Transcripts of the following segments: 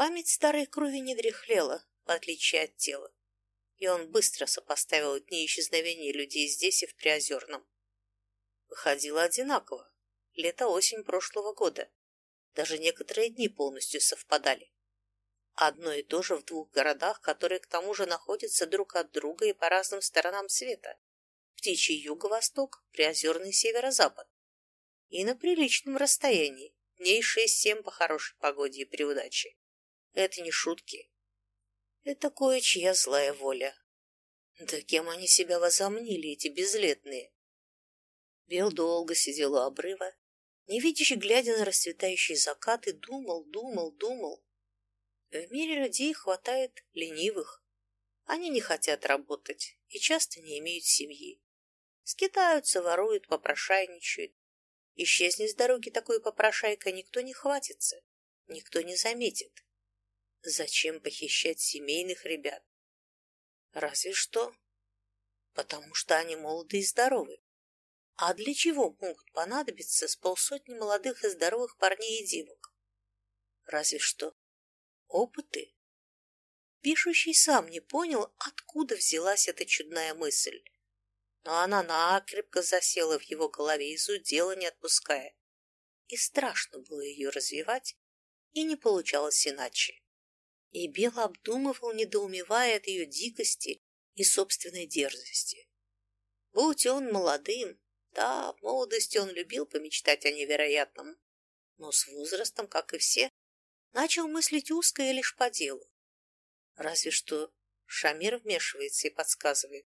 Память старой крови не дряхлела, в отличие от тела, и он быстро сопоставил дни исчезновения людей здесь и в Приозерном. Выходило одинаково. Лето-осень прошлого года. Даже некоторые дни полностью совпадали. Одно и то же в двух городах, которые к тому же находятся друг от друга и по разным сторонам света. Птичий юго-восток, Приозерный северо-запад. И на приличном расстоянии, дней шесть-семь по хорошей погоде и при удаче. Это не шутки. Это кое-чья злая воля. Да кем они себя возомнили, эти безлетные? Бел долго сидел у обрыва, невидяще глядя на расцветающий закат, и думал, думал, думал. В мире людей хватает ленивых. Они не хотят работать и часто не имеют семьи. Скитаются, воруют, попрошайничают. Исчезнет с дороги такой попрошайка, никто не хватится, никто не заметит. Зачем похищать семейных ребят? Разве что потому что они молоды и здоровы. А для чего могут понадобиться с полсотни молодых и здоровых парней и девок? Разве что опыты. Пишущий сам не понял, откуда взялась эта чудная мысль. Но она накрепко засела в его голове и зудела, не отпуская. И страшно было ее развивать, и не получалось иначе. И Бел обдумывал, недоумевая от ее дикости и собственной дерзости. Будь он молодым, да, в молодости он любил помечтать о невероятном, но с возрастом, как и все, начал мыслить узко и лишь по делу. Разве что Шамир вмешивается и подсказывает.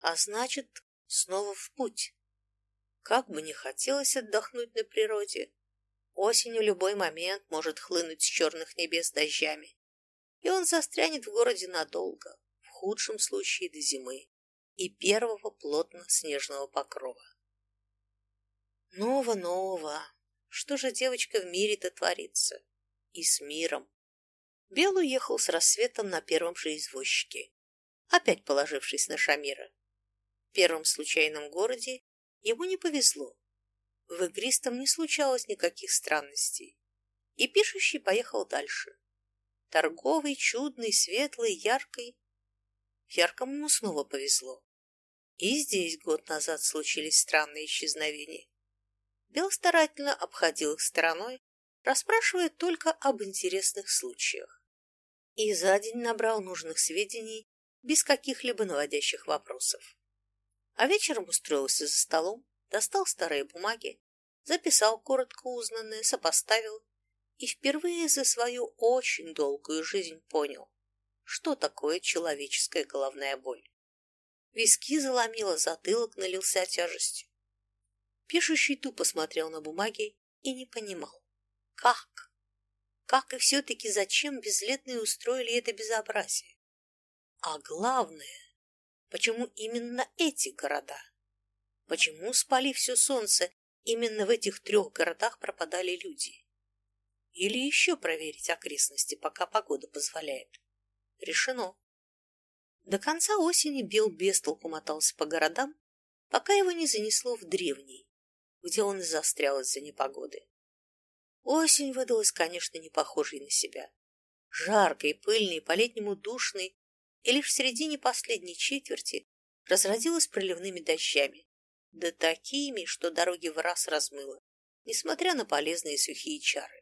А значит, снова в путь. Как бы не хотелось отдохнуть на природе, осенью любой момент может хлынуть с черных небес дождями и он застрянет в городе надолго, в худшем случае до зимы и первого плотно-снежного покрова. Ново-ново! Что же, девочка, в мире-то творится? И с миром. Бел уехал с рассветом на первом же извозчике, опять положившись на Шамира. В первом случайном городе ему не повезло. В игристом не случалось никаких странностей, и пишущий поехал дальше торговый, чудный, светлый, яркий. Яркому ему снова повезло. И здесь год назад случились странные исчезновения. Бел старательно обходил их стороной, расспрашивая только об интересных случаях. И за день набрал нужных сведений без каких-либо наводящих вопросов. А вечером устроился за столом, достал старые бумаги, записал коротко узнанное, сопоставил и впервые за свою очень долгую жизнь понял, что такое человеческая головная боль. Виски заломило, затылок налился тяжестью. Пишущий тупо смотрел на бумаги и не понимал, как, как и все-таки зачем безлетные устроили это безобразие. А главное, почему именно эти города? Почему, спали все солнце, именно в этих трех городах пропадали люди? Или еще проверить окрестности, пока погода позволяет. Решено. До конца осени Бел бестолку мотался по городам, пока его не занесло в древний, где он и застрял из-за непогоды. Осень выдалась, конечно, не похожей на себя. Жаркой, пыльной, по-летнему душной, и лишь в середине последней четверти разродилась проливными дождями, да такими, что дороги в раз размыло, несмотря на полезные сухие чары.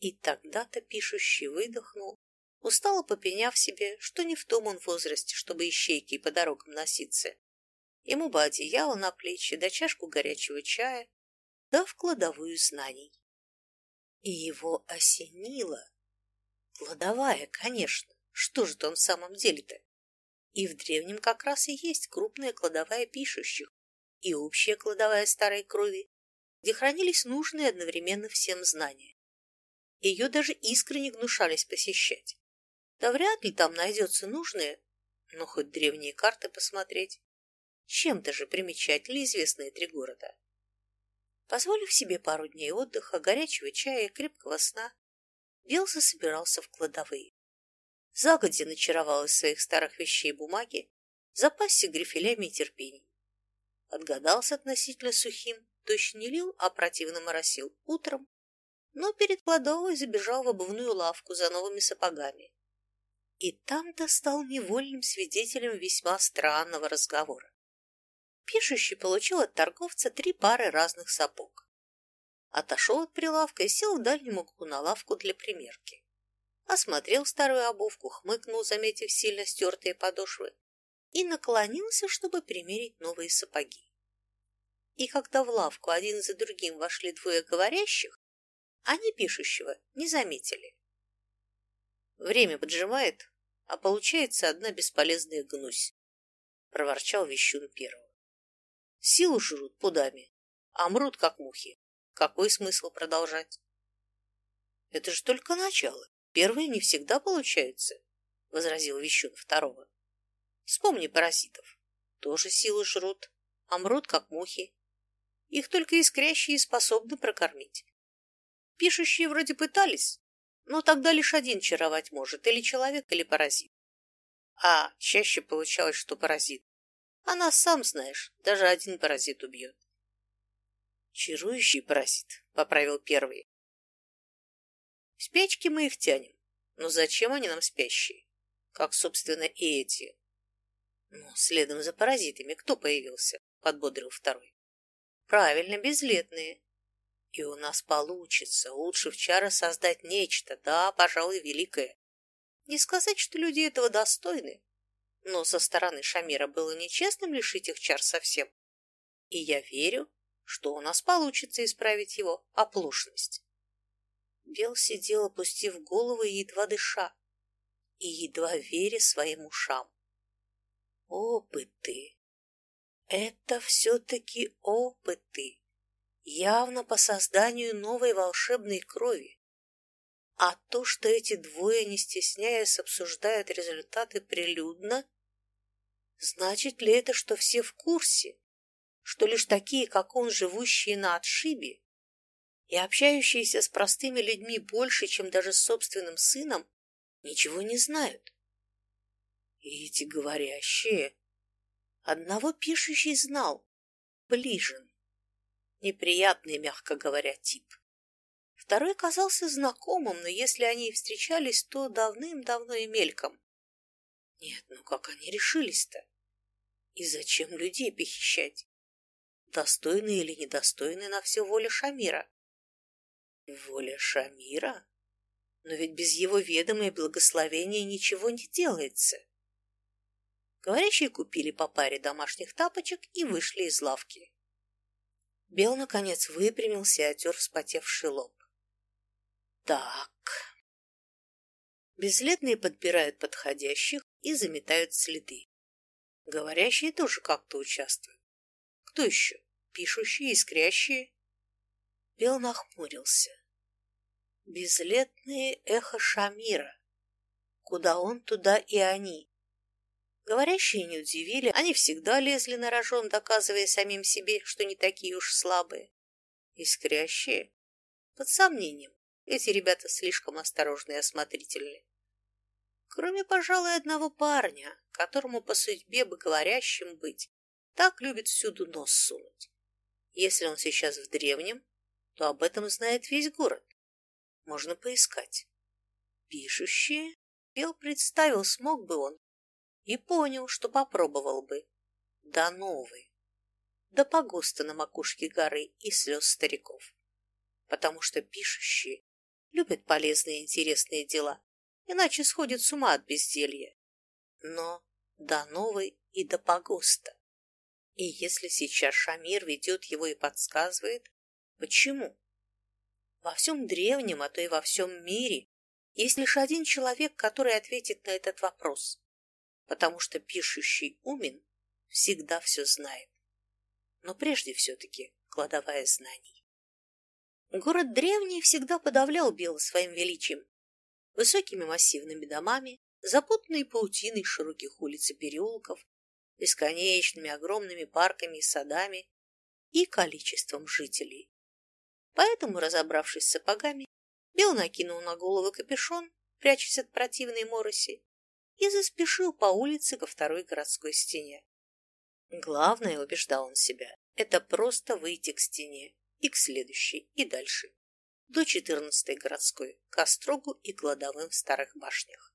И тогда-то пишущий выдохнул, устало попеняв себе, что не в том он возрасте, чтобы ищейки по дорогам носиться. Ему бы одеяло на плечи, да чашку горячего чая, да в кладовую знаний. И его осенило. Кладовая, конечно. Что же там в самом деле-то? И в древнем как раз и есть крупная кладовая пишущих и общая кладовая старой крови, где хранились нужные одновременно всем знания. Ее даже искренне гнушались посещать. Да вряд ли там найдется нужное, но хоть древние карты посмотреть. Чем-то же примечательны известные три города. Позволив себе пару дней отдыха, горячего чая и крепкого сна, Белса собирался в кладовые. Загодя начаровал из своих старых вещей бумаги, запасся грифелями и терпением. Отгадался относительно сухим, дождь не лил, а противно моросил утром, но перед кладовой забежал в обувную лавку за новыми сапогами. И там-то стал невольным свидетелем весьма странного разговора. Пишущий получил от торговца три пары разных сапог. Отошел от прилавка и сел в дальнем углу на лавку для примерки. Осмотрел старую обувку, хмыкнул, заметив сильно стертые подошвы, и наклонился, чтобы примерить новые сапоги. И когда в лавку один за другим вошли двое говорящих, они пишущего не заметили. Время поджимает, а получается одна бесполезная гнусь, проворчал Вещун первого. Силу жрут пудами, а мрут, как мухи. Какой смысл продолжать? Это же только начало. Первые не всегда получаются, возразил Вещун второго. Вспомни паразитов. Тоже силу жрут, а мрут, как мухи. Их только искрящие способны прокормить. Пишущие вроде пытались, но тогда лишь один чаровать может, или человек, или паразит. А чаще получалось, что паразит. А нас, сам знаешь, даже один паразит убьет. Чарующий паразит, поправил первый. Спячки мы их тянем. Но зачем они нам спящие? Как, собственно, и эти. Ну, следом за паразитами кто появился? Подбодрил второй. Правильно, безлетные. И у нас получится. Лучше в чара создать нечто, да, пожалуй, великое. Не сказать, что люди этого достойны, но со стороны Шамира было нечестным лишить их чар совсем. И я верю, что у нас получится исправить его оплошность. Бел сидел, опустив голову и едва дыша, и едва веря своим ушам. Опыты. Это все-таки опыты явно по созданию новой волшебной крови. А то, что эти двое, не стесняясь, обсуждают результаты прилюдно, значит ли это, что все в курсе, что лишь такие, как он, живущие на отшибе и общающиеся с простыми людьми больше, чем даже с собственным сыном, ничего не знают? И эти говорящие... Одного пишущий знал, Ближен неприятный, мягко говоря, тип. Второй казался знакомым, но если они и встречались, то давным-давно и мельком. Нет, ну как они решились-то? И зачем людей похищать? Достойны или недостойны на все воля Шамира? Воля Шамира? Но ведь без его ведома и благословения ничего не делается. Говорящие купили по паре домашних тапочек и вышли из лавки. Бел, наконец, выпрямился и отер вспотевший лоб. Так. Безлетные подбирают подходящих и заметают следы. Говорящие тоже как-то участвуют. Кто еще? Пишущие, искрящие? Бел нахмурился. Безлетные эхо Шамира. Куда он, туда и они. Говорящие не удивили, они всегда лезли на рожон, доказывая самим себе, что не такие уж слабые. Искрящие? Под сомнением, эти ребята слишком осторожны и осмотрительны. Кроме, пожалуй, одного парня, которому по судьбе бы говорящим быть, так любит всюду нос сунуть. Если он сейчас в древнем, то об этом знает весь город. Можно поискать. Пишущие? Бел представил, смог бы он, и понял, что попробовал бы. Да новый. Да погуста на макушке горы и слез стариков. Потому что пишущие любят полезные и интересные дела, иначе сходят с ума от безделья. Но до новой и до погоста. И если сейчас Шамир ведет его и подсказывает, почему? Во всем древнем, а то и во всем мире, есть лишь один человек, который ответит на этот вопрос потому что пишущий умен всегда все знает. Но прежде все-таки кладовая знаний. Город древний всегда подавлял Бело своим величием, высокими массивными домами, запутанной паутиной широких улиц и переулков, бесконечными огромными парками и садами и количеством жителей. Поэтому, разобравшись с сапогами, Бел накинул на голову капюшон, прячась от противной мороси, и заспешил по улице ко второй городской стене. Главное, убеждал он себя, это просто выйти к стене и к следующей, и дальше. до 14-й городской, к Острогу и кладовым в старых башнях.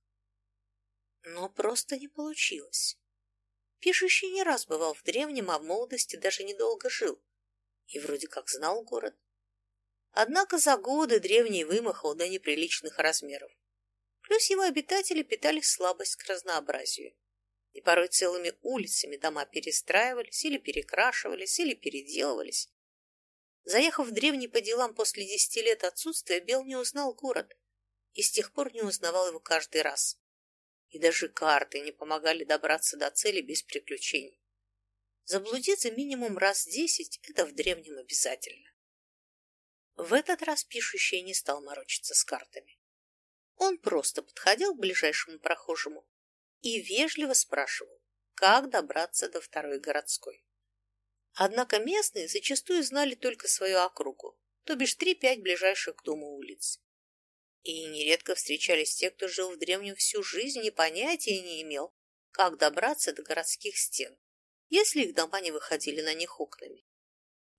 Но просто не получилось. Пишущий не раз бывал в древнем, а в молодости даже недолго жил. И вроде как знал город. Однако за годы древний вымахал до неприличных размеров. Плюс его обитатели питали слабость к разнообразию. И порой целыми улицами дома перестраивались или перекрашивались, или переделывались. Заехав в древний по делам после десяти лет отсутствия, Бел не узнал город и с тех пор не узнавал его каждый раз и даже карты не помогали добраться до цели без приключений. Заблудиться минимум раз десять – это в древнем обязательно. В этот раз пишущий не стал морочиться с картами. Он просто подходил к ближайшему прохожему и вежливо спрашивал, как добраться до второй городской. Однако местные зачастую знали только свою округу, то бишь три-пять ближайших к дому улиц. И нередко встречались те, кто жил в древнем всю жизнь и понятия не имел, как добраться до городских стен, если их дома не выходили на них окнами.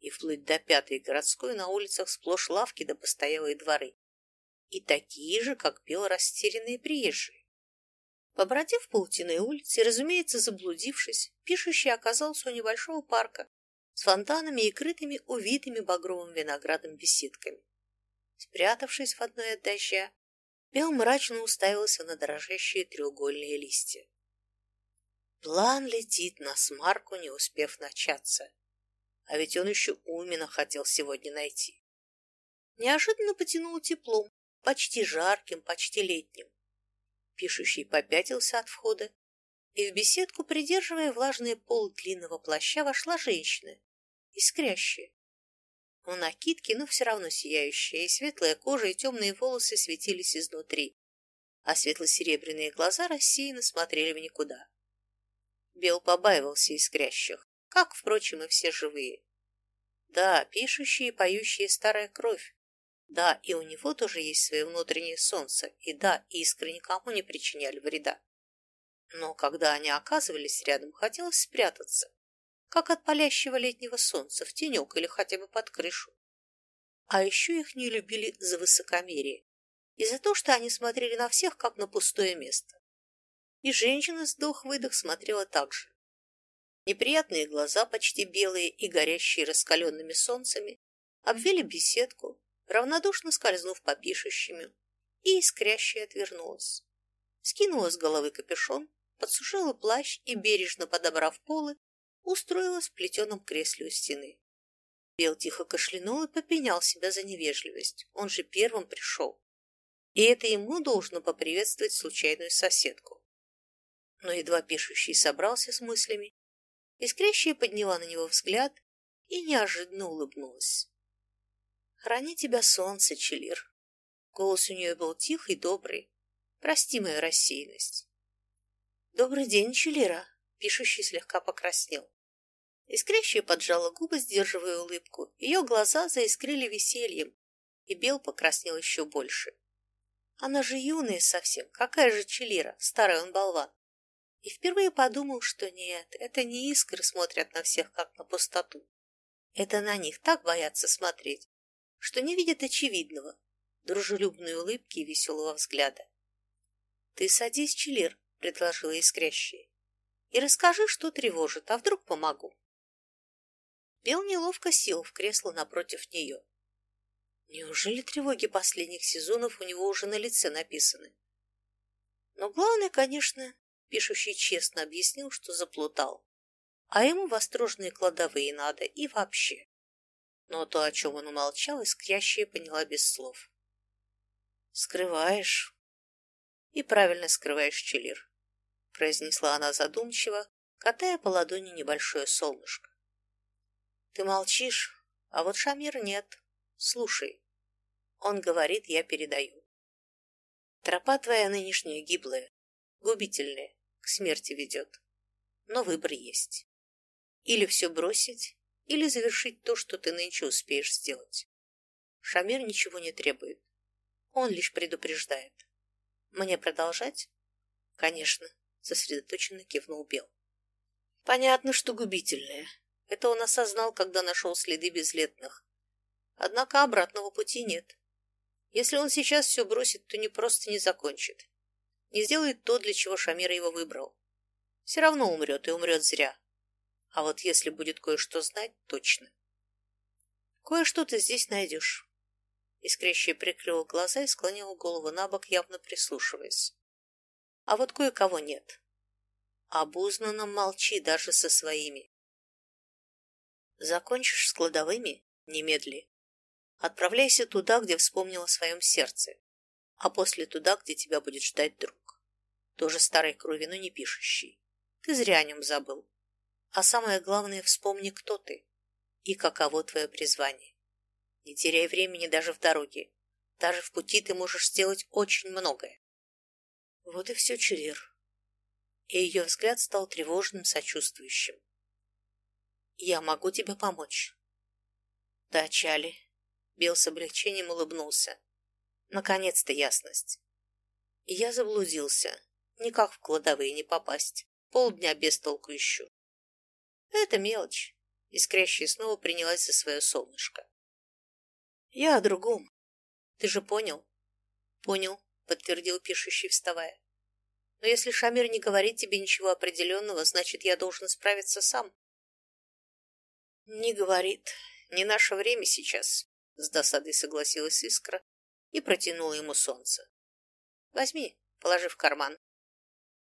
И вплоть до пятой городской на улицах сплошь лавки да постоялые дворы. И такие же, как бел растерянные приезжие. Побродив паутиной улице разумеется, заблудившись, пишущий оказался у небольшого парка с фонтанами и крытыми увитыми багровым виноградом беседками. Спрятавшись в одной от дождя, Бел мрачно уставился на дрожащие треугольные листья. План летит на смарку, не успев начаться. А ведь он еще Умина хотел сегодня найти. Неожиданно потянуло теплом, почти жарким, почти летним. Пишущий попятился от входа, и в беседку, придерживая влажные полы длинного плаща, вошла женщина, искрящая, в накидке, но все равно сияющая, и светлая кожа, и темные волосы светились изнутри, а светло-серебряные глаза рассеянно смотрели в никуда. Бел побаивался искрящих, как, впрочем, и все живые. Да, пишущие и поющие старая кровь. Да, и у него тоже есть свое внутреннее солнце, и да, искры никому не причиняли вреда. Но когда они оказывались рядом, хотелось спрятаться, как от палящего летнего солнца, в тенек или хотя бы под крышу. А еще их не любили за высокомерие и за то, что они смотрели на всех, как на пустое место. И женщина с дух-выдох смотрела так же. Неприятные глаза, почти белые и горящие раскаленными солнцами, обвели беседку, равнодушно скользнув по пишущими, и искрящая отвернулась. Скинула с головы капюшон, подсушила плащ и, бережно подобрав полы, устроилась в плетеном кресле у стены. Бел тихо кашлянул и попенял себя за невежливость. Он же первым пришел. И это ему должно поприветствовать случайную соседку. Но едва пишущий собрался с мыслями, искрящая подняла на него взгляд и неожиданно улыбнулась. «Храни тебя солнце, Челир!» Голос у нее был тихий, добрый. «Прости мою рассеянность». «Добрый день, Челира!» Пишущий слегка покраснел. Искрящая поджала губы, сдерживая улыбку. Ее глаза заискрили весельем, и Бел покраснел еще больше. Она же юная совсем, какая же Челира, старый он болван. И впервые подумал, что нет, это не искры смотрят на всех, как на пустоту. Это на них так боятся смотреть, что не видят очевидного, дружелюбной улыбки и веселого взгляда. «Ты садись, Челир», — предложила искрящая, — «и расскажи, что тревожит, а вдруг помогу». Бел неловко сел в кресло напротив нее. Неужели тревоги последних сезонов у него уже на лице написаны? Но главное, конечно, пишущий честно объяснил, что заплутал. А ему вострожные кладовые надо и вообще. Но то, о чем он умолчал, искрящая поняла без слов. «Скрываешь?» «И правильно скрываешь, Челир», — произнесла она задумчиво, катая по ладони небольшое солнышко. Ты молчишь, а вот Шамир нет. Слушай. Он говорит, я передаю. Тропа твоя нынешняя гиблая, губительная, к смерти ведет. Но выбор есть. Или все бросить, или завершить то, что ты нынче успеешь сделать. Шамир ничего не требует. Он лишь предупреждает. Мне продолжать? Конечно, сосредоточенно кивнул Бел. Понятно, что губительное. Это он осознал, когда нашел следы безлетных. Однако обратного пути нет. Если он сейчас все бросит, то не просто не закончит. Не сделает то, для чего Шамир его выбрал. Все равно умрет, и умрет зря. А вот если будет кое-что знать, точно. Кое-что ты здесь найдешь. Искрящая прикрыла глаза и склонила голову на бок, явно прислушиваясь. А вот кое-кого нет. Обузнанно молчи даже со своими. Закончишь с кладовыми? Немедли. Отправляйся туда, где вспомнил о своем сердце, а после туда, где тебя будет ждать друг. Тоже старой крови, но не пишущий. Ты зря о нем забыл. А самое главное, вспомни, кто ты и каково твое призвание. Не теряй времени даже в дороге. Даже в пути ты можешь сделать очень многое. Вот и все, Челир. И ее взгляд стал тревожным, сочувствующим. Я могу тебе помочь. Да, Чали. Билл с облегчением улыбнулся. Наконец-то ясность. Я заблудился. Никак в кладовые не попасть. Полдня без толку ищу. Это мелочь. Искрящая снова принялась за свое солнышко. Я о другом. Ты же понял? Понял, подтвердил пишущий, вставая. Но если Шамир не говорит тебе ничего определенного, значит, я должен справиться сам. Не говорит. Не наше время сейчас, с досадой согласилась Искра и протянула ему солнце. Возьми, положи в карман.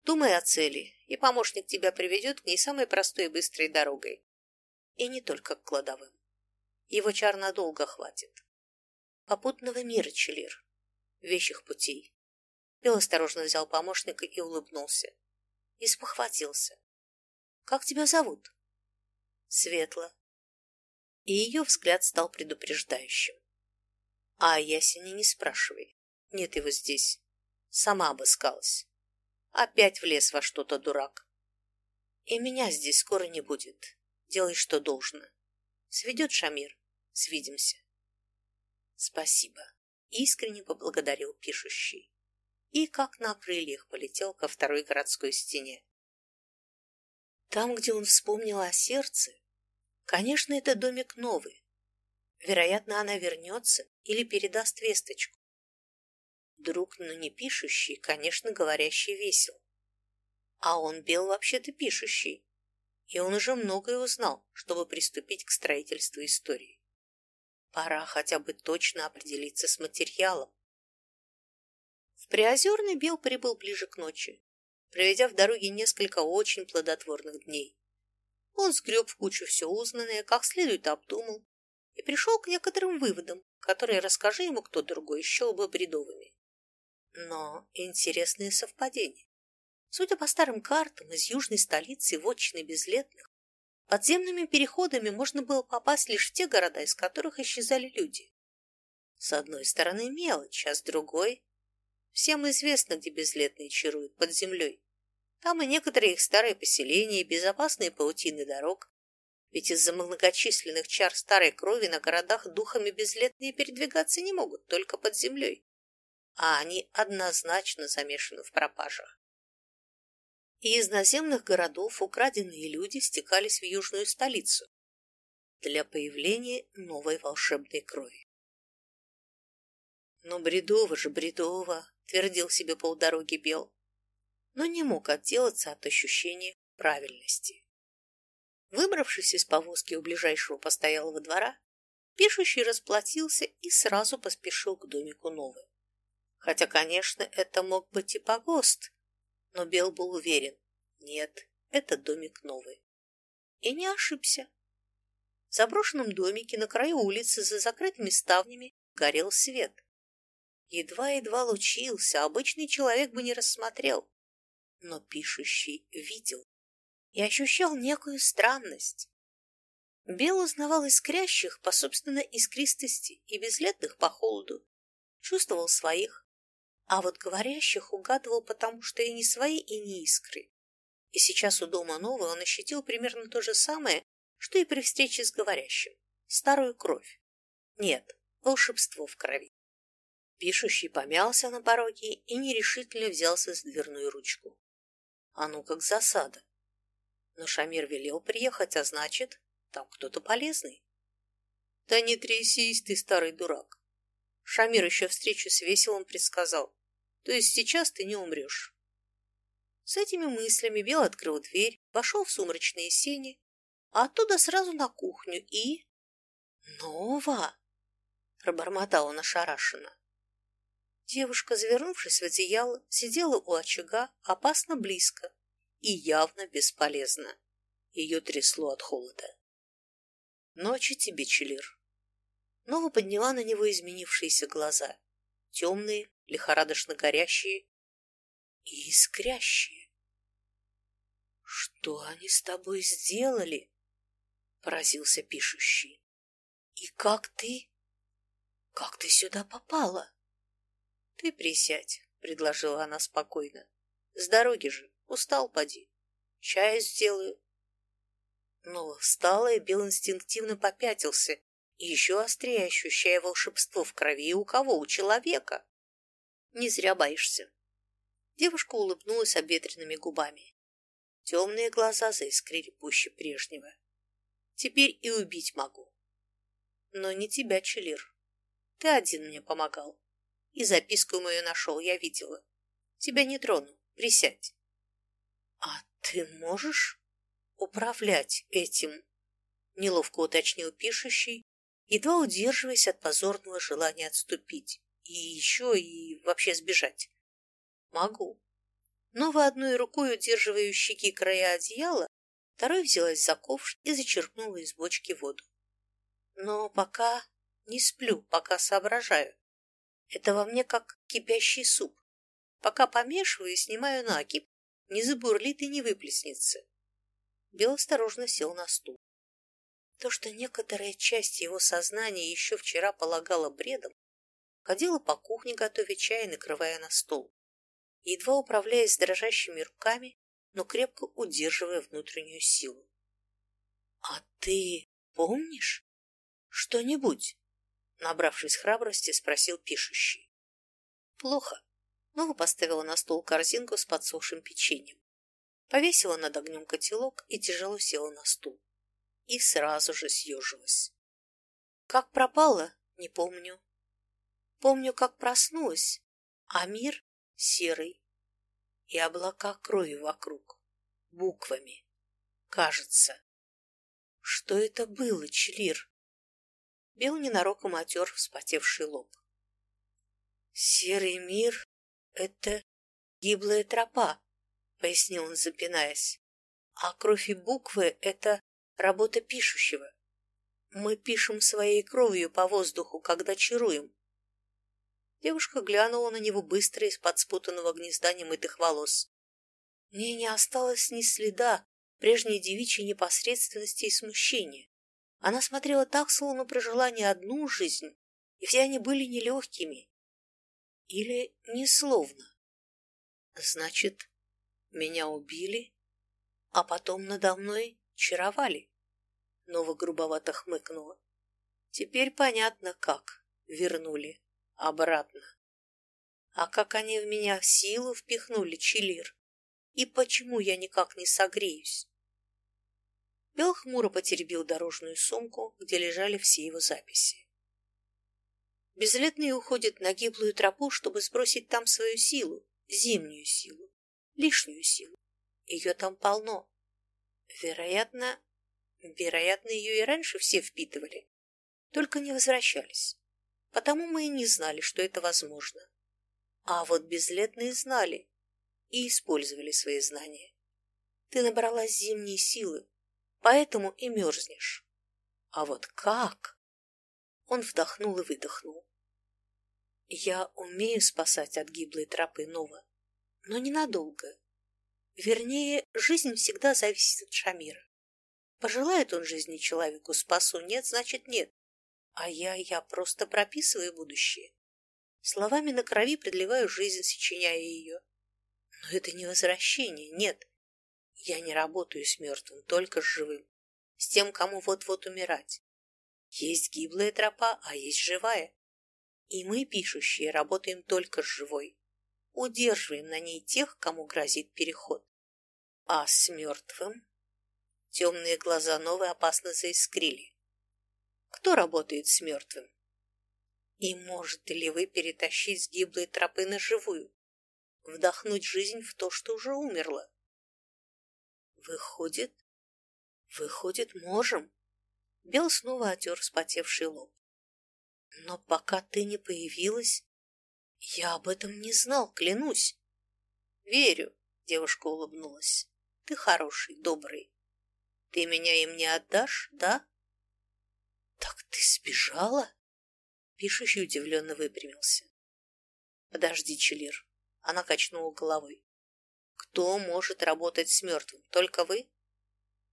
Думай о цели, и помощник тебя приведет к ней самой простой и быстрой дорогой. И не только к кладовым. Его чар надолго хватит. Попутного мира, Челир. Вещих путей. Пел осторожно взял помощника и улыбнулся. И спохватился. «Как тебя зовут?» «Светло». И ее взгляд стал предупреждающим. «А о Ясине не спрашивай. Нет его здесь. Сама обыскалась. Опять влез во что-то дурак. И меня здесь скоро не будет. Делай, что должно. Сведет Шамир. Свидимся. Спасибо. Искренне поблагодарил пишущий. И как на крыльях полетел ко второй городской стене. Там, где он вспомнил о сердце, конечно, это домик новый. Вероятно, она вернется или передаст весточку. Друг, но не пишущий, конечно, говорящий весел. А он бел вообще-то пишущий. И он уже многое узнал, чтобы приступить к строительству истории. Пора хотя бы точно определиться с материалом. В Приозерный Бел прибыл ближе к ночи, проведя в дороге несколько очень плодотворных дней. Он сгреб в кучу все узнанное, как следует обдумал, и пришел к некоторым выводам, которые, расскажи ему кто другой, счел бы бредовыми. Но интересные совпадения. Судя по старым картам, из южной столицы вотчины безлетных подземными переходами можно было попасть лишь в те города, из которых исчезали люди. С одной стороны мелочь, а с другой... Всем известно, где безлетные чаруют, под землей. Там и некоторые их старые поселения, и безопасные паутины дорог. Ведь из-за многочисленных чар старой крови на городах духами безлетные передвигаться не могут, только под землей а они однозначно замешаны в пропажах. И из наземных городов украденные люди стекались в южную столицу для появления новой волшебной крови. «Но бредово же, бредово!» — твердил себе полдороги Бел, но не мог отделаться от ощущения правильности. Выбравшись из повозки у ближайшего постоялого двора, пишущий расплатился и сразу поспешил к домику новой. Хотя, конечно, это мог быть и погост, но Бел был уверен, нет, это домик новый. И не ошибся. В заброшенном домике на краю улицы за закрытыми ставнями горел свет. Едва-едва лучился, обычный человек бы не рассмотрел, но пишущий видел и ощущал некую странность. Бел узнавал искрящих по собственной искристости и безлетных по холоду, чувствовал своих, а вот говорящих угадывал, потому что и не свои, и не искры. И сейчас у дома новый он ощутил примерно то же самое, что и при встрече с говорящим. Старую кровь. Нет, волшебство в крови. Пишущий помялся на пороге и нерешительно взялся за дверную ручку. А ну как засада. Но Шамир велел приехать, а значит, там кто-то полезный. Да не трясись ты, старый дурак. Шамир еще встречу с Веселом предсказал. То есть сейчас ты не умрешь. С этими мыслями Бел открыл дверь, вошел в сумрачные сени, а оттуда сразу на кухню и... «Нова!» — пробормотал он ошарашенно. Девушка, завернувшись в одеяло, сидела у очага опасно близко и явно бесполезно. Ее трясло от холода. «Ночи тебе, Челир!» Нова подняла на него изменившиеся глаза, темные, лихорадочно горящие и искрящие. «Что они с тобой сделали?» — поразился пишущий. «И как ты? Как ты сюда попала?» «Ты присядь», — предложила она спокойно. «С дороги же, устал поди. Чай сделаю». Но встала, и Бел инстинктивно попятился, и еще острее ощущая волшебство в крови у кого? У человека. Не зря боишься. Девушка улыбнулась обветренными губами. Темные глаза заискрили пуще прежнего. Теперь и убить могу. Но не тебя, Челир. Ты один мне помогал. И записку мою нашел, я видела. Тебя не трону. Присядь. А ты можешь управлять этим? Неловко уточнил пишущий, едва удерживаясь от позорного желания отступить. И еще и вообще сбежать. Могу. Нова одной рукой, удерживая щеки края одеяла, второй взялась за ковш и зачерпнула из бочки воду. Но пока не сплю, пока соображаю. Это во мне как кипящий суп. Пока помешиваю и снимаю накипь, не забурлит и не выплеснется. Бел осторожно сел на стул. То, что некоторая часть его сознания еще вчера полагала бредом, ходила по кухне, готовя чай и накрывая на стол, едва управляясь дрожащими руками, но крепко удерживая внутреннюю силу. — А ты помнишь что-нибудь? Набравшись храбрости, спросил пишущий. — Плохо. Нова поставила на стол корзинку с подсохшим печеньем. Повесила над огнем котелок и тяжело села на стул. И сразу же съежилась. Как пропала, не помню. Помню, как проснулась, а мир серый. И облака крови вокруг, буквами. Кажется. Что это было,Члир? Бел ненароком отер вспотевший лоб. «Серый мир — это гиблая тропа», — пояснил он, запинаясь. «А кровь и буквы — это работа пишущего. Мы пишем своей кровью по воздуху, когда чаруем. Девушка глянула на него быстро из-под спутанного гнезда немытых волос. Мне не осталось ни следа прежней девичьей непосредственности и смущения. Она смотрела так, словно прожила не одну жизнь, и все они были нелегкими. Или несловно. Значит, меня убили, а потом надо мной чаровали. Нова грубовато хмыкнула. Теперь понятно, как вернули обратно. А как они в меня силу впихнули, Чилир? И почему я никак не согреюсь? Бел хмуро потеребил дорожную сумку, где лежали все его записи. Безлетный уходит на гиблую тропу, чтобы сбросить там свою силу, зимнюю силу, лишнюю силу. Ее там полно. Вероятно, вероятно, ее и раньше все впитывали, только не возвращались. Потому мы и не знали, что это возможно. А вот безлетные знали и использовали свои знания. Ты набралась зимней силы, поэтому и мерзнешь. А вот как? Он вдохнул и выдохнул. Я умею спасать от гиблой тропы Нова, но ненадолго. Вернее, жизнь всегда зависит от Шамира. Пожелает он жизни человеку спасу, нет, значит нет. А я, я просто прописываю будущее. Словами на крови предливаю жизнь, сочиняя ее. Но это не возвращение, нет. Я не работаю с мертвым, только с живым. С тем, кому вот-вот умирать. Есть гиблая тропа, а есть живая. И мы, пишущие, работаем только с живой. Удерживаем на ней тех, кому грозит переход. А с мертвым? Темные глаза новые опасно заискрили. Кто работает с мертвым? И можете ли вы перетащить сгиблые тропы на живую? Вдохнуть жизнь в то, что уже умерло? Выходит, выходит, можем. Бел снова отер вспотевший лоб. Но пока ты не появилась, я об этом не знал, клянусь. Верю, девушка улыбнулась. Ты хороший, добрый. Ты меня им не отдашь, да? Так ты сбежала? Пишущий удивленно выпрямился. Подожди, Челир. Она качнула головой. Кто может работать с мертвым? Только вы?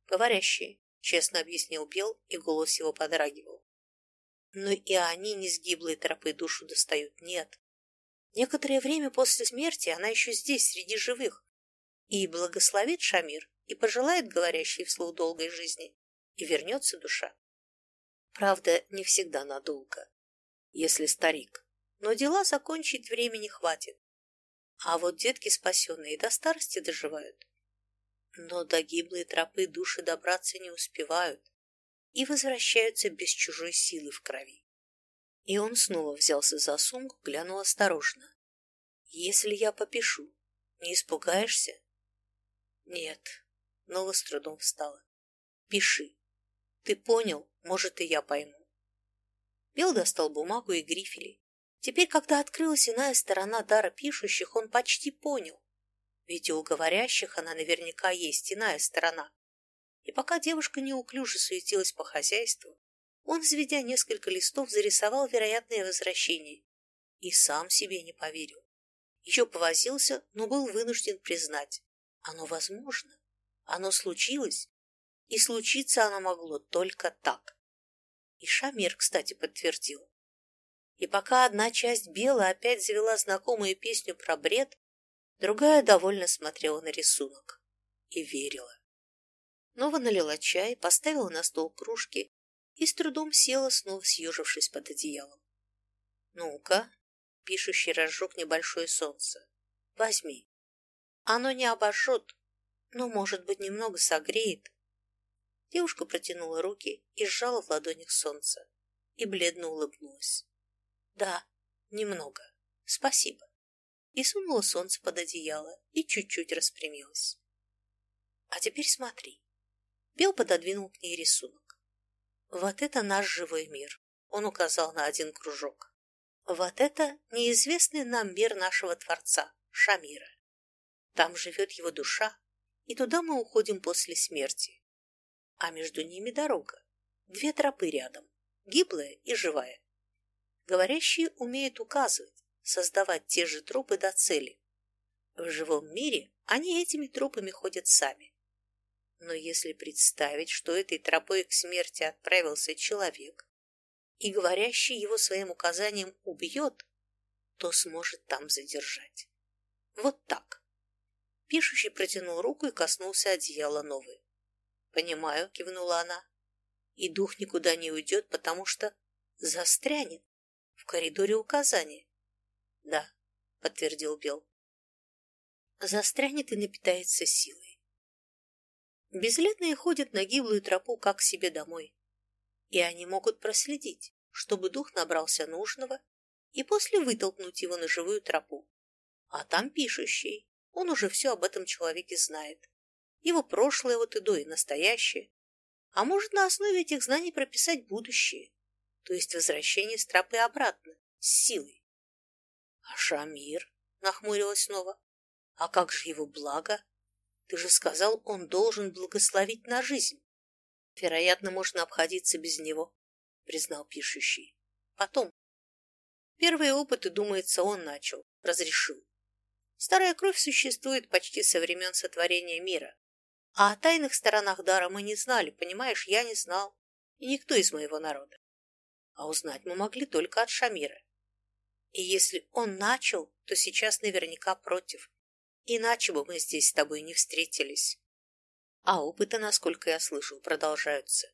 Говорящие, честно объяснил Бел, и голос его подрагивал. Но и они не с тропы душу достают, нет. Некоторое время после смерти она еще здесь, среди живых, и благословит Шамир, и пожелает говорящей вслух долгой жизни, и вернется душа. Правда, не всегда надолго, если старик, но дела закончить времени хватит. А вот детки спасенные до старости доживают. Но до гиблой тропы души добраться не успевают и возвращаются без чужой силы в крови. И он снова взялся за сумку, глянул осторожно. «Если я попишу, не испугаешься?» «Нет», — Нова с трудом встала. «Пиши. Ты понял? Может, и я пойму». Бел достал бумагу и грифели. Теперь, когда открылась иная сторона дара пишущих, он почти понял. Ведь у говорящих она наверняка есть иная сторона. И пока девушка неуклюже суетилась по хозяйству, он, взведя несколько листов, зарисовал вероятное возвращение и сам себе не поверил. Еще повозился, но был вынужден признать. Оно возможно, оно случилось, и случиться оно могло только так. И Шамир, кстати, подтвердил. И пока одна часть Бела опять завела знакомую песню про бред, другая довольно смотрела на рисунок и верила. Нова налила чай, поставила на стол кружки и с трудом села, снова съежившись под одеялом. «Ну-ка», — пишущий разжег небольшое солнце, — «возьми. Оно не обожжет, но, может быть, немного согреет». Девушка протянула руки и сжала в ладонях солнце и бледно улыбнулась. «Да, немного. Спасибо». И сунула солнце под одеяло и чуть-чуть распрямилась. «А теперь смотри». Бел пододвинул к ней рисунок. «Вот это наш живой мир», — он указал на один кружок. «Вот это неизвестный нам мир нашего Творца, Шамира. Там живет его душа, и туда мы уходим после смерти. А между ними дорога, две тропы рядом, гиблая и живая. Говорящие умеют указывать, создавать те же тропы до цели. В живом мире они этими тропами ходят сами. Но если представить, что этой тропой к смерти отправился человек, и говорящий его своим указанием убьет, то сможет там задержать. Вот так. Пишущий протянул руку и коснулся одеяла новой. «Понимаю», — кивнула она. «И дух никуда не уйдет, потому что застрянет в коридоре указания». «Да», — подтвердил Бел. «Застрянет и напитается силой. Безлетные ходят на гиблую тропу как к себе домой. И они могут проследить, чтобы дух набрался нужного и после вытолкнуть его на живую тропу. А там пишущий, он уже все об этом человеке знает. Его прошлое вот и до, и настоящее. А может на основе этих знаний прописать будущее, то есть возвращение с обратно, с силой. А Шамир, нахмурилась снова, а как же его благо? Ты же сказал, он должен благословить на жизнь. Вероятно, можно обходиться без него, признал пишущий. Потом. Первые опыты, думается, он начал, разрешил. Старая кровь существует почти со времен сотворения мира. А о тайных сторонах дара мы не знали, понимаешь, я не знал. И никто из моего народа. А узнать мы могли только от Шамира. И если он начал, то сейчас наверняка против. Иначе бы мы здесь с тобой не встретились. А опыты, насколько я слышал, продолжаются.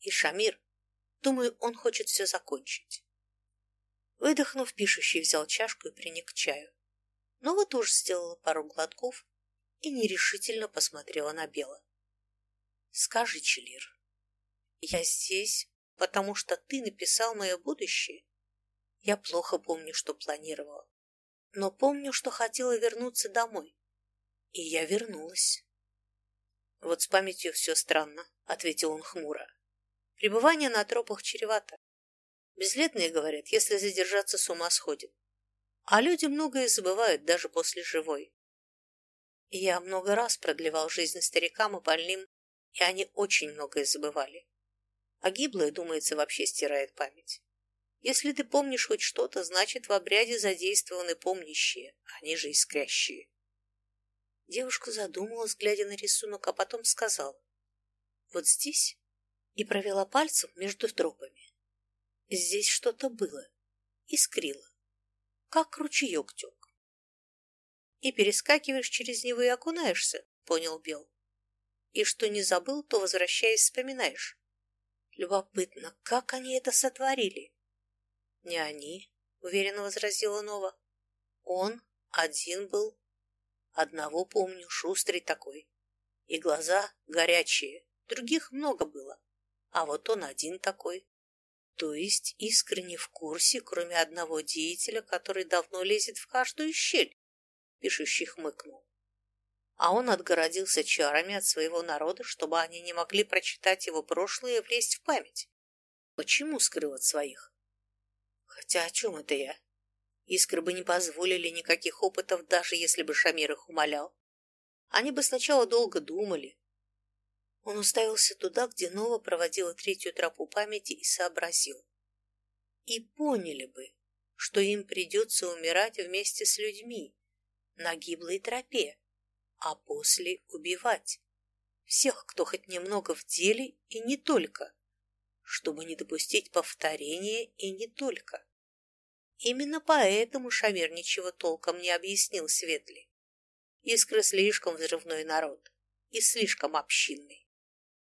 И Шамир, думаю, он хочет все закончить. Выдохнув, пишущий взял чашку и приник к чаю. Нова тоже сделала пару глотков и нерешительно посмотрела на Бела. «Скажи, Челир, я здесь, потому что ты написал мое будущее Я плохо помню, что планировала. Но помню, что хотела вернуться домой. И я вернулась. Вот с памятью все странно, ответил он хмуро. Пребывание на тропах чревато. Безлетные говорят, если задержаться, с ума сходит. А люди многое забывают даже после живой. Я много раз продлевал жизнь старикам и больным, и они очень многое забывали. А гиблое, думается, вообще стирает память. Если ты помнишь хоть что-то, значит, в обряде задействованы помнящие, они же искрящие. Девушка задумалась, глядя на рисунок, а потом сказала. Вот здесь и провела пальцем между тропами. Здесь что-то было, искрило, как ручеек тек. И перескакиваешь через него и окунаешься, понял Бел. И что не забыл, то, возвращаясь, вспоминаешь. Любопытно, как они это сотворили? Не они, уверенно возразила Нова. Он один был. Одного помню, шустрый такой. И глаза горячие, других много было. А вот он один такой. То есть искренне в курсе, кроме одного деятеля, который давно лезет в каждую щель, пишущий хмыкнул. А он отгородился чарами от своего народа, чтобы они не могли прочитать его прошлое и влезть в память. Почему скрыл от своих? Хотя о чем это я? Искры бы не позволили никаких опытов, даже если бы Шамир их умолял. Они бы сначала долго думали, он уставился туда, где Нова проводила третью тропу памяти и сообразил. И поняли бы, что им придется умирать вместе с людьми на гиблой тропе, а после убивать всех, кто хоть немного в деле и не только, чтобы не допустить повторения и не только. Именно поэтому Шамир ничего толком не объяснил Светли. Искра слишком взрывной народ и слишком общинный.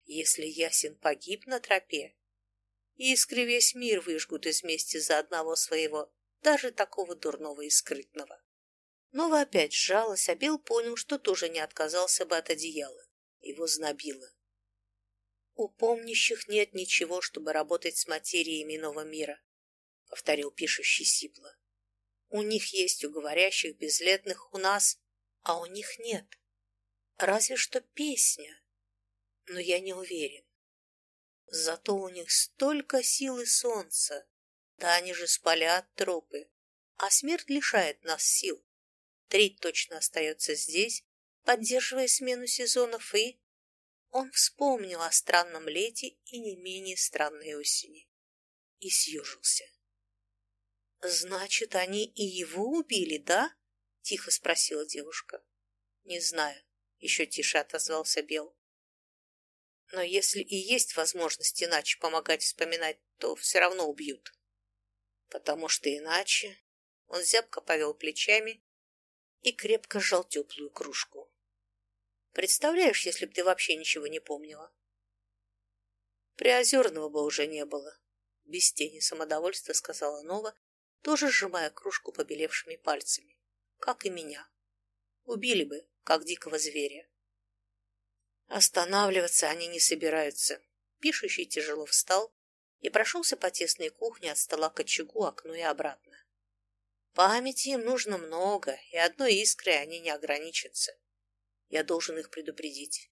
Если Ясен погиб на тропе, искры весь мир выжгут из мести за одного своего, даже такого дурного и скрытного. Нова опять сжалась, а Бел понял, что тоже не отказался бы от одеяла. Его знобило. «У помнящих нет ничего, чтобы работать с материей иного мира», — повторил пишущий Сипло. «У них есть у говорящих безлетных у нас, а у них нет. Разве что песня, но я не уверен. Зато у них столько сил и солнца. Да они же спалят тропы. А смерть лишает нас сил. Трид точно остается здесь, поддерживая смену сезонов, и... Он вспомнил о странном лете и не менее странной осени. И съежился. «Значит, они и его убили, да?» — тихо спросила девушка. «Не знаю», — еще тише отозвался Бел. Но если и есть возможность иначе помогать вспоминать, то все равно убьют. Потому что иначе... Он зябко повел плечами и крепко сжал теплую кружку. Представляешь, если б ты вообще ничего не помнила? Приозерного бы уже не было. Без тени самодовольства сказала Нова, тоже сжимая кружку побелевшими пальцами. Как и меня. Убили бы, как дикого зверя. Останавливаться они не собираются. Пишущий тяжело встал и прошелся по тесной кухне от стола к очагу, окну и обратно. Памяти им нужно много, и одной искрой они не ограничатся. Я должен их предупредить.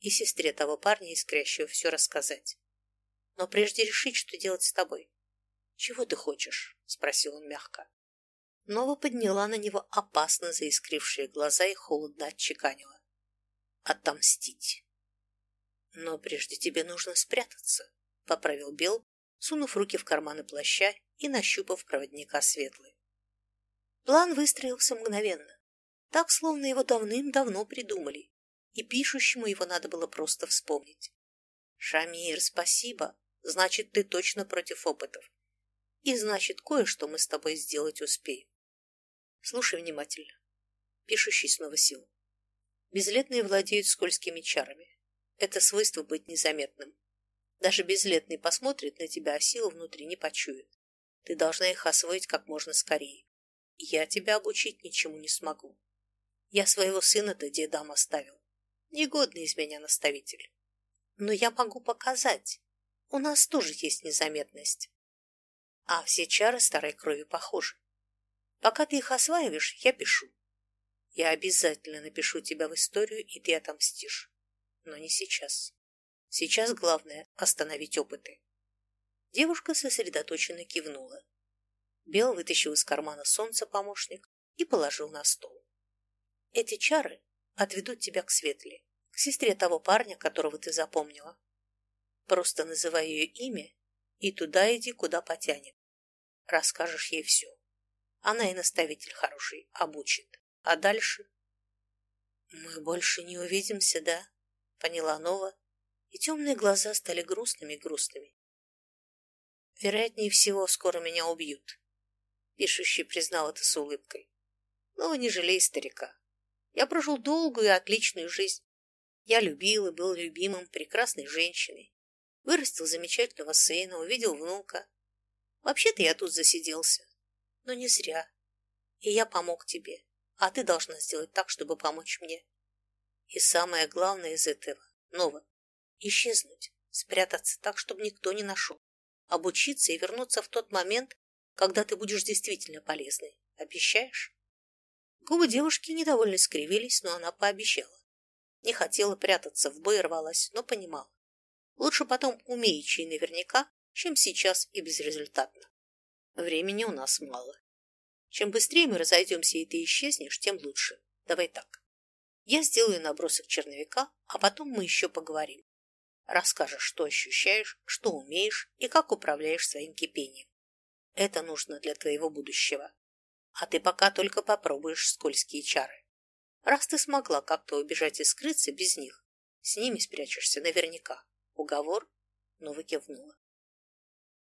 И сестре того парня, искрящего, все рассказать. Но прежде решить, что делать с тобой. «Чего ты хочешь?» — спросил он мягко. Нова подняла на него опасно заискрившие глаза и холодно отчеканила отомстить. Но прежде тебе нужно спрятаться, поправил Бел, сунув руки в карманы плаща и нащупав проводника светлый. План выстроился мгновенно, так, словно его давным-давно придумали, и пишущему его надо было просто вспомнить. «Шамир, спасибо, значит, ты точно против опытов. И значит, кое-что мы с тобой сделать успеем. Слушай внимательно». Пишущий снова сел. Безлетные владеют скользкими чарами. Это свойство быть незаметным. Даже безлетный посмотрит на тебя, а силу внутри не почует. Ты должна их освоить как можно скорее. Я тебя обучить ничему не смогу. Я своего сына-то дедам оставил. Негодный из меня наставитель. Но я могу показать. У нас тоже есть незаметность. А все чары старой крови похожи. Пока ты их осваиваешь, я пишу. Я обязательно напишу тебя в историю, и ты отомстишь. Но не сейчас. Сейчас главное — остановить опыты. Девушка сосредоточенно кивнула. Бел вытащил из кармана солнца помощник и положил на стол. Эти чары отведут тебя к Светле, к сестре того парня, которого ты запомнила. Просто называй ее имя и туда иди, куда потянет. Расскажешь ей все. Она и наставитель хороший, обучит. А дальше? Мы больше не увидимся, да? Поняла Нова, и темные глаза стали грустными-грустными. Вероятнее всего, скоро меня убьют. Пишущий признал это с улыбкой. Но не жалей старика. Я прожил долгую и отличную жизнь. Я любил и был любимым прекрасной женщиной. Вырастил замечательного сына, увидел внука. Вообще-то я тут засиделся но не зря. И я помог тебе, а ты должна сделать так, чтобы помочь мне. И самое главное из этого — ново — исчезнуть, спрятаться так, чтобы никто не нашел, обучиться и вернуться в тот момент, когда ты будешь действительно полезной. Обещаешь? Губы девушки недовольно скривились, но она пообещала. Не хотела прятаться, в бой рвалась, но понимала. Лучше потом умеючи наверняка, чем сейчас и безрезультатно. Времени у нас мало. Чем быстрее мы разойдемся и ты исчезнешь, тем лучше. Давай так. Я сделаю набросок черновика, а потом мы еще поговорим. Расскажешь, что ощущаешь, что умеешь и как управляешь своим кипением. Это нужно для твоего будущего. А ты пока только попробуешь скользкие чары. Раз ты смогла как-то убежать и скрыться без них, с ними спрячешься наверняка. Уговор? Нова кивнула.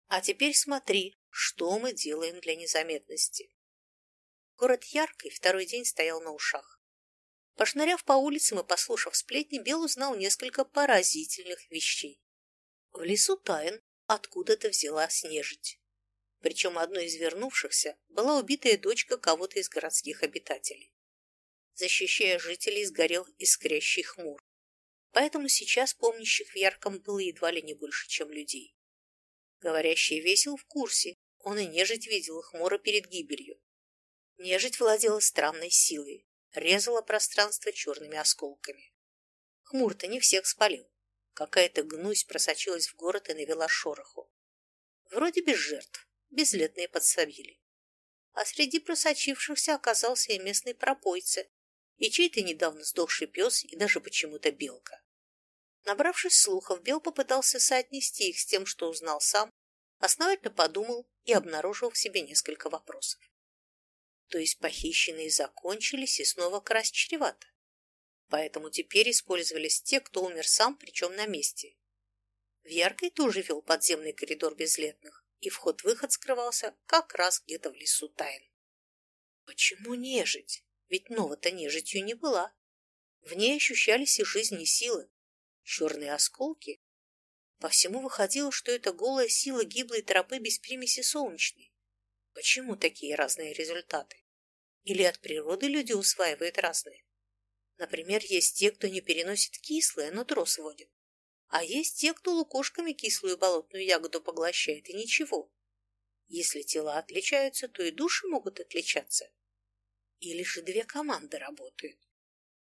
А теперь смотри, что мы делаем для незаметности? Город яркий, второй день стоял на ушах. Пошныряв по улицам и послушав сплетни, Бел узнал несколько поразительных вещей. В лесу Тайн откуда-то взяла снежить. Причем одной из вернувшихся была убитая дочка кого-то из городских обитателей. Защищая жителей, сгорел искрящий хмур. Поэтому сейчас помнящих в ярком было едва ли не больше, чем людей. Говорящий весел в курсе, он и нежить видел хмуро перед гибелью. Нежить владела странной силой, резала пространство черными осколками. Хмур-то не всех спалил. Какая-то гнусь просочилась в город и навела шороху. Вроде без жертв, безлетные подсобили. А среди просочившихся оказался и местный пропойца, и чей-то недавно сдохший пес, и даже почему-то белка. Набравшись слухов, Бел попытался соотнести их с тем, что узнал сам, основательно подумал и обнаружил в себе несколько вопросов. То есть похищенные закончились и снова красть чревато. Поэтому теперь использовались те, кто умер сам, причем на месте. В Яркой тоже вел подземный коридор безлетных, и вход-выход скрывался как раз где-то в лесу тайн. Почему нежить? Ведь Нова-то нежитью не была. В ней ощущались и жизнь, силы, черные осколки. По всему выходило, что это голая сила гиблой тропы без примеси солнечной. Почему такие разные результаты? Или от природы люди усваивают разные? Например, есть те, кто не переносит кислое, но нутро сводит. А есть те, кто лукошками кислую болотную ягоду поглощает, и ничего. Если тела отличаются, то и души могут отличаться. Или же две команды работают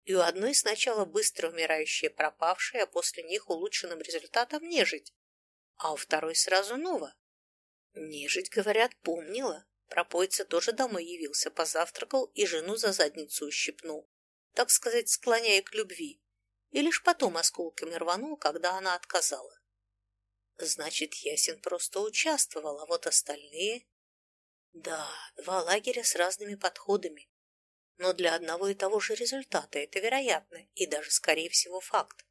и у одной сначала быстро умирающая пропавшая, а после них улучшенным результатом нежить, а у второй сразу нова. Нежить, говорят, помнила. Пропойца тоже домой явился, позавтракал и жену за задницу ущипнул, так сказать, склоняя к любви, и лишь потом осколками рванул, когда она отказала. Значит, Ясен просто участвовал, а вот остальные... Да, два лагеря с разными подходами, но для одного и того же результата это вероятно и даже, скорее всего, факт.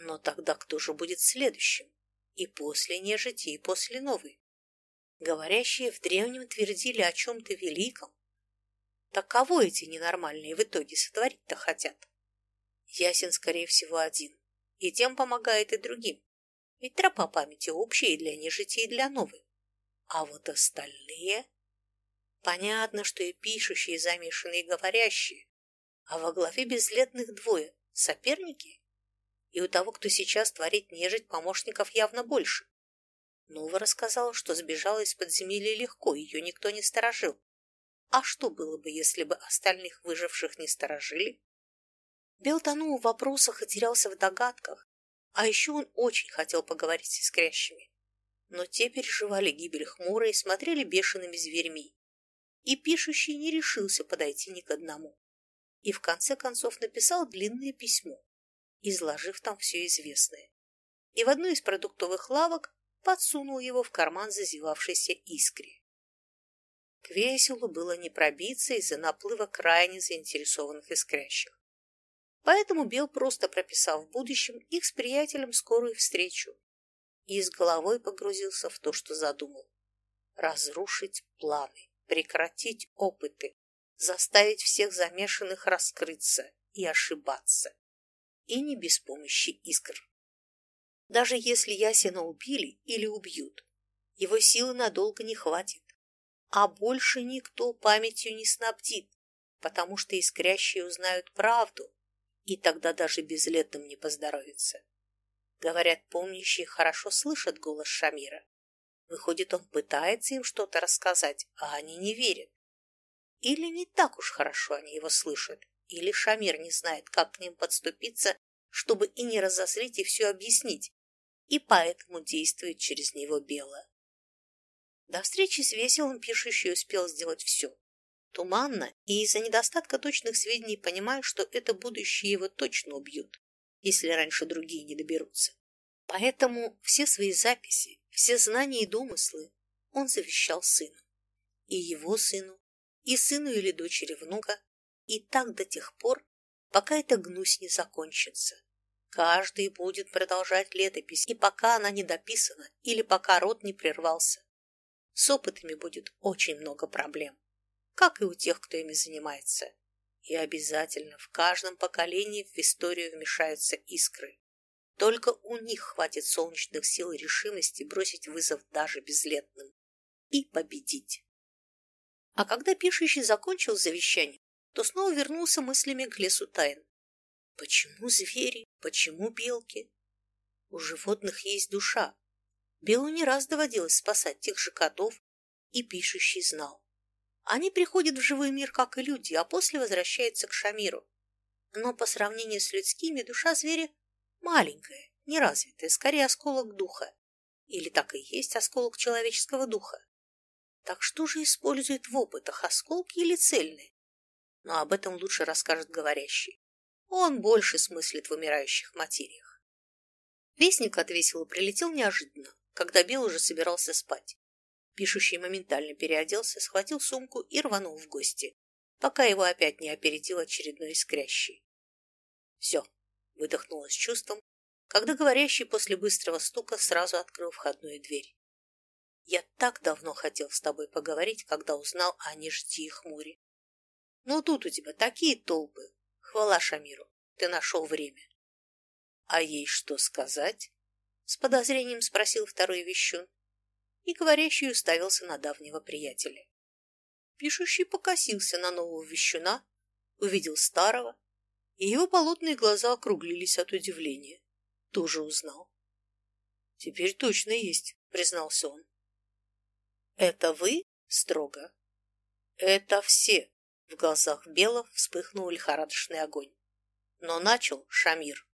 Но тогда кто же будет следующим? И после нежити, и после новой? Говорящие в древнем твердили о чем-то великом. Так кого эти ненормальные в итоге сотворить-то хотят? Ясен, скорее всего, один. И тем помогает и другим. Ведь тропа памяти общая и для нежити, и для новой. А вот остальные... Понятно, что и пишущие замешаны, и говорящие, а во главе безлетных двое – соперники. И у того, кто сейчас творит нежить, помощников явно больше. Нова рассказала, что сбежала из подземелья легко, ее никто не сторожил. А что было бы, если бы остальных выживших не сторожили? Бел тонул в вопросах и терялся в догадках, а еще он очень хотел поговорить с искрящими. Но те переживали гибель хмуро и смотрели бешеными зверьми. И пишущий не решился подойти ни к одному. И в конце концов написал длинное письмо, изложив там все известное. И в одну из продуктовых лавок подсунул его в карман зазевавшейся искре. К веселу было не пробиться из-за наплыва крайне заинтересованных искрящих. Поэтому Бел просто прописал в будущем их с приятелем скорую встречу и с головой погрузился в то, что задумал. Разрушить планы, прекратить опыты, заставить всех замешанных раскрыться и ошибаться. И не без помощи искр. Даже если Ясина убили или убьют, его силы надолго не хватит. А больше никто памятью не снабдит, потому что искрящие узнают правду, и тогда даже безлетным не поздоровится. Говорят, помнящие хорошо слышат голос Шамира. Выходит, он пытается им что-то рассказать, а они не верят. Или не так уж хорошо они его слышат, или Шамир не знает, как к ним подступиться, чтобы и не разозлить, и все объяснить, и поэтому действует через него бело. До встречи с Веселым пишущий успел сделать все, Туманно и из-за недостатка точных сведений понимаю, что это будущее его точно убьют, если раньше другие не доберутся. Поэтому все свои записи, все знания и домыслы он завещал сыну. И его сыну, и сыну или дочери внука, и так до тех пор, пока эта гнусь не закончится. Каждый будет продолжать летопись, и пока она не дописана, или пока род не прервался. С опытами будет очень много проблем как и у тех, кто ими занимается. И обязательно в каждом поколении в историю вмешаются искры. Только у них хватит солнечных сил и решимости бросить вызов даже безлетным и победить. А когда пишущий закончил завещание, то снова вернулся мыслями к лесу тайн. Почему звери? Почему белки? У животных есть душа. Белу не раз доводилось спасать тех же котов, и пишущий знал. Они приходят в живой мир, как и люди, а после возвращаются к Шамиру. Но по сравнению с людскими душа зверя маленькая, неразвитая, скорее осколок духа. Или так и есть осколок человеческого духа. Так что же использует в опытах, осколки или цельные? Но об этом лучше расскажет говорящий. Он больше смыслит в умирающих материях. Вестник от весело прилетел неожиданно, когда Бел уже собирался спать. Пишущий моментально переоделся, схватил сумку и рванул в гости, пока его опять не опередил очередной искрящий. «Все», — выдохнула с чувством, когда говорящий после быстрого стука сразу открыл входную дверь. «Я так давно хотел с тобой поговорить, когда узнал о нежди и хмуре. Но тут у тебя такие толпы. Хвала Шамиру, ты нашел время». «А ей что сказать?» — с подозрением спросил второй вещун и говорящий уставился на давнего приятеля. Пишущий покосился на нового вещуна, увидел старого, и его болотные глаза округлились от удивления. Тоже узнал. «Теперь точно есть», — признался он. «Это вы?» — строго. «Это все!» — в глазах Белов вспыхнул лихорадочный огонь. Но начал Шамир.